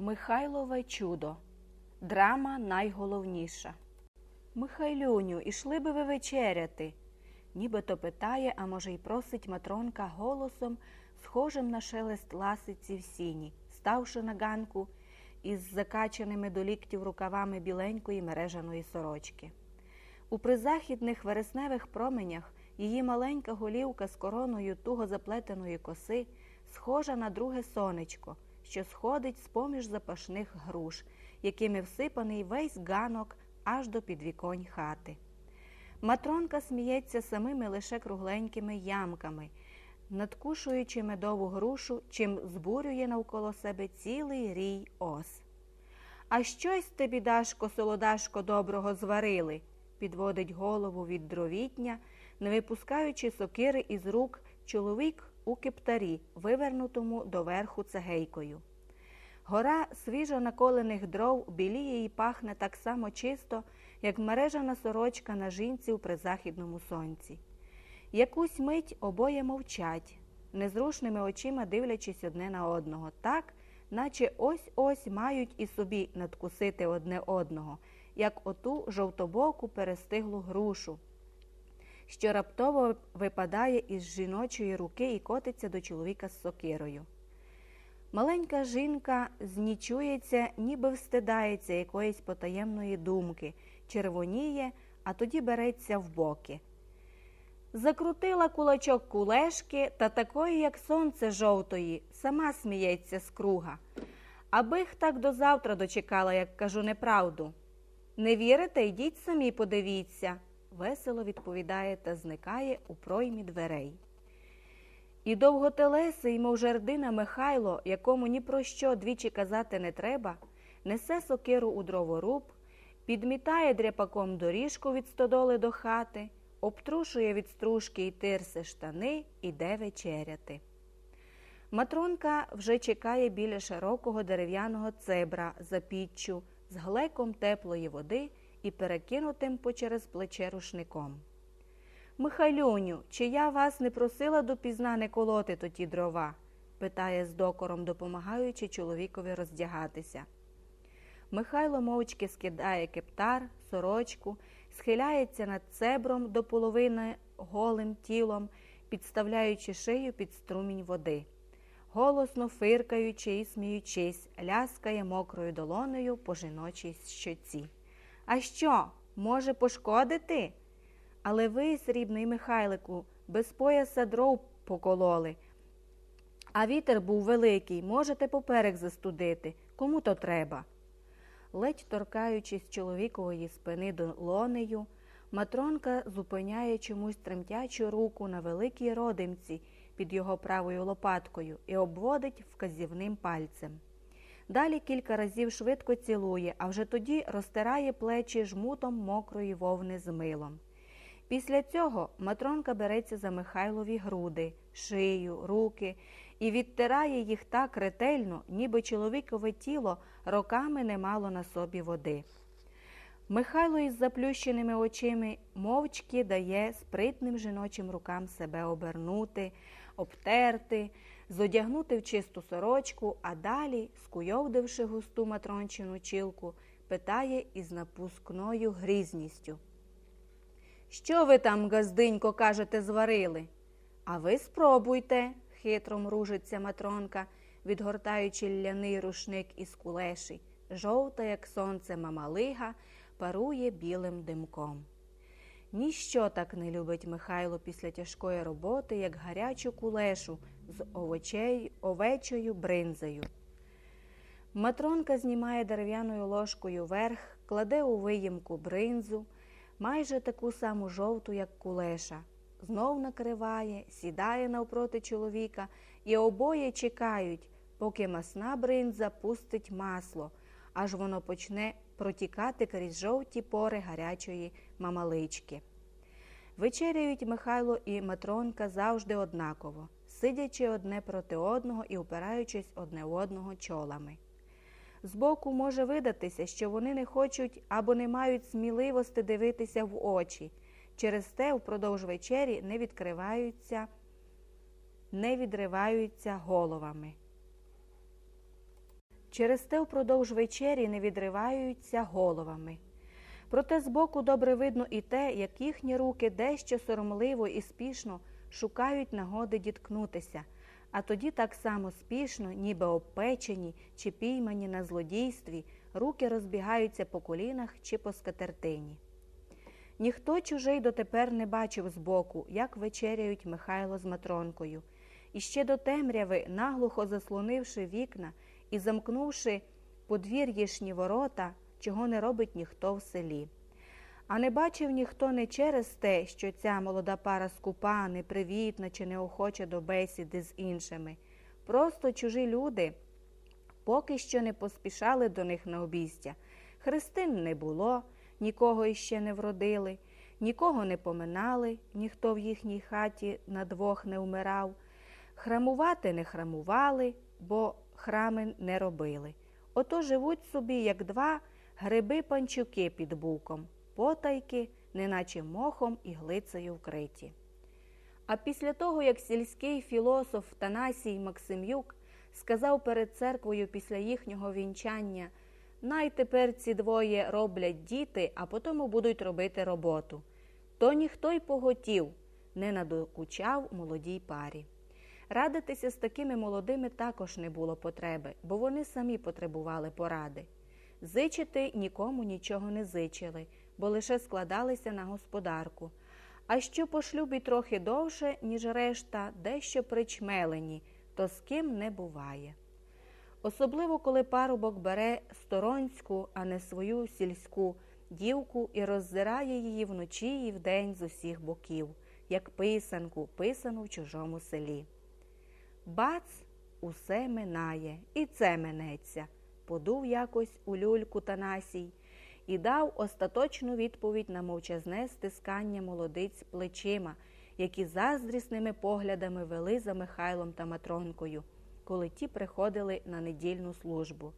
Михайлове чудо. Драма найголовніша. Михайлюню, ішли би ви вечеряти. Нібито питає, а може й просить матронка голосом, схожим на шелест ласиці в сіні, ставши на ганку із закачаними до ліктів рукавами біленької мережаної сорочки. У призахідних вересневих променях її маленька голівка з короною туго заплетеної коси, схожа на друге сонечко, що сходить з поміж запашних груш, якими всипаний весь ганок аж до підвіконь хати. Матронка сміється самими лише кругленькими ямками, надкушуючи медову грушу, чим збурює навколо себе цілий рій ос. А щось ти, бідашко, солодашко, доброго зварили, підводить голову від дровітня, не випускаючи сокири із рук чоловік у кептарі, вивернутому доверху цегейкою. Гора свіжо наколених дров біліє і пахне так само чисто, як мережана сорочка на жінці у призахідному сонці. Якусь мить обоє мовчать, незрушними очима дивлячись одне на одного, так, наче ось ось мають і собі надкусити одне одного, як оту жовтобоку перестиглу грушу, що раптово випадає із жіночої руки і котиться до чоловіка з сокирою. Маленька жінка знічується, ніби встидається якоїсь потаємної думки, червоніє, а тоді береться в боки. Закрутила кулачок кулешки та такої, як сонце жовтої, сама сміється з круга. Аби х так до завтра дочекала, як кажу неправду. Не вірите, йдіть самі подивіться, весело відповідає та зникає у проймі дверей. І довготелесий, мов жердина Михайло, якому ні про що двічі казати не треба, несе сокиру у дроворуб, підмітає дряпаком доріжку від стодоли до хати, обтрушує від стружки й тирси штани, іде вечеряти. Матронка вже чекає біля широкого дерев'яного цебра за піччю з глеком теплої води і перекинутим почерез плече рушником. Михайлюню, чи я вас не просила допізна не колоти тоді дрова? питає з докором, допомагаючи чоловікові роздягатися. Михайло мовчки скидає кептар, сорочку, схиляється над цебром до половини голим тілом, підставляючи шию під струмінь води. Голосно фиркаючи і сміючись, ляскає мокрою долонею по жіночій щоці. А що, може пошкодити? Але ви, срібний Михайлику, без пояса дров покололи. А вітер був великий, можете поперек застудити. Кому то треба? Ледь торкаючись чоловікової спини долонею, матронка зупиняє чомусь тремтячу руку на великій родимці під його правою лопаткою і обводить вказівним пальцем. Далі кілька разів швидко цілує, а вже тоді розтирає плечі жмутом мокрої вовни з милом. Після цього матронка береться за Михайлові груди, шию, руки і відтирає їх так ретельно, ніби чоловікове тіло роками не мало на собі води. Михайло із заплющеними очима мовчки дає спритним жіночим рукам себе обернути, обтерти, зодягнути в чисту сорочку, а далі, скуйовдивши густу матрончину чілку, питає із напускною грізністю. Що ви там, газдинько, кажете, зварили? А ви спробуйте, хитро мружиться матронка, відгортаючи ляний рушник із кулеші. Жовта, як сонце, мамалига, парує білим димком. Ніщо так не любить Михайло після тяжкої роботи, як гарячу кулешу з овочей, овечою бринзою. Матронка знімає дерев'яною ложкою верх, кладе у виїмку бринзу, майже таку саму жовту, як кулеша, знов накриває, сідає навпроти чоловіка, і обоє чекають, поки масна бринза пустить масло, аж воно почне протікати крізь жовті пори гарячої мамалички. Вечеряють Михайло і Матронка завжди однаково, сидячи одне проти одного і упираючись одне одного чолами. Збоку може видатися, що вони не хочуть або не мають сміливості дивитися в очі. Через те впродовж вечері не відкриваються, не відриваються головами. Через те впродовж вечері не відриваються головами. Проте збоку добре видно і те, як їхні руки дещо соромливо і спішно шукають нагоди діткнутися, а тоді так само спішно, ніби обпечені чи піймані на злодійстві, руки розбігаються по колінах чи по скатертині. Ніхто чужий дотепер не бачив збоку, як вечеряють Михайло з Матронкою, і ще до темряви, наглухо заслонивши вікна і замкнувши подвір'їшні ворота, чого не робить ніхто в селі. А не бачив ніхто не через те, що ця молода пара скупа, непривітна чи неохоча до бесіди з іншими. Просто чужі люди поки що не поспішали до них на обістя. Христин не було, нікого іще не вродили, нікого не поминали, ніхто в їхній хаті на двох не вмирав. Храмувати не храмували, бо храми не робили. Ото живуть собі, як два гриби-панчуки під буком, потайки, неначе мохом і глицею вкриті. А після того, як сільський філософ Танасій Максимюк сказав перед церквою після їхнього вінчання най тепер ці двоє роблять діти, а потім будуть робити роботу, то ніхто й поготів, не надокучав молодій парі. Радитися з такими молодими також не було потреби, бо вони самі потребували поради. Зичити нікому нічого не зичили, бо лише складалися на господарку. А що по шлюбі трохи довше, ніж решта, дещо причмелені, то з ким не буває. Особливо, коли парубок бере сторонську, а не свою сільську дівку і роззирає її вночі і вдень з усіх боків, як писанку, писану в чужому селі. Бац, усе минає, і це минеться, подув якось у люльку Танасій і дав остаточну відповідь на мовчазне стискання молодиць плечима, які заздрісними поглядами вели за Михайлом та Матронкою, коли ті приходили на недільну службу.